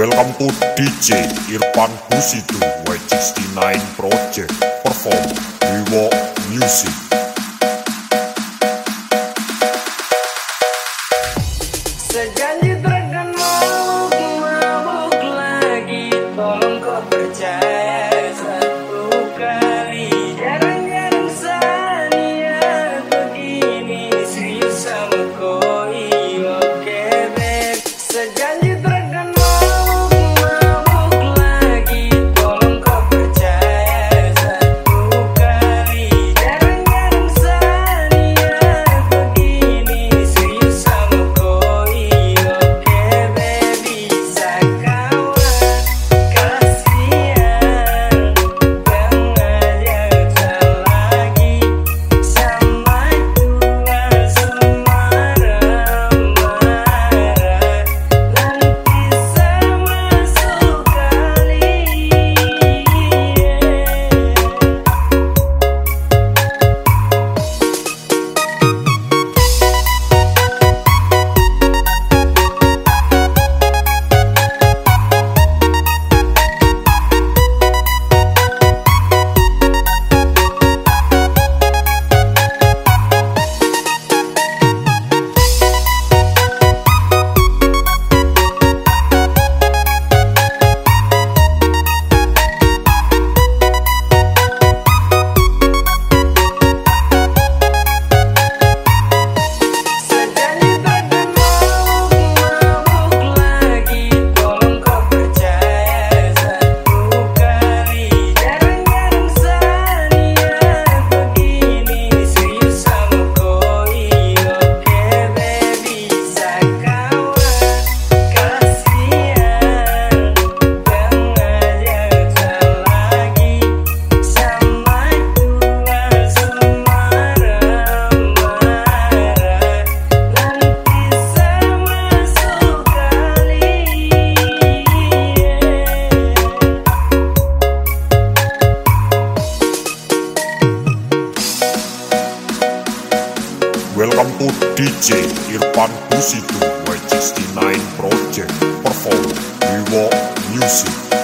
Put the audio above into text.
Welcome to DJ Irfan Husidu Y69 Project Perform Rewalk Music. Welcome to DJ Irfan Busitu by 69 Project Perform Vivo Music.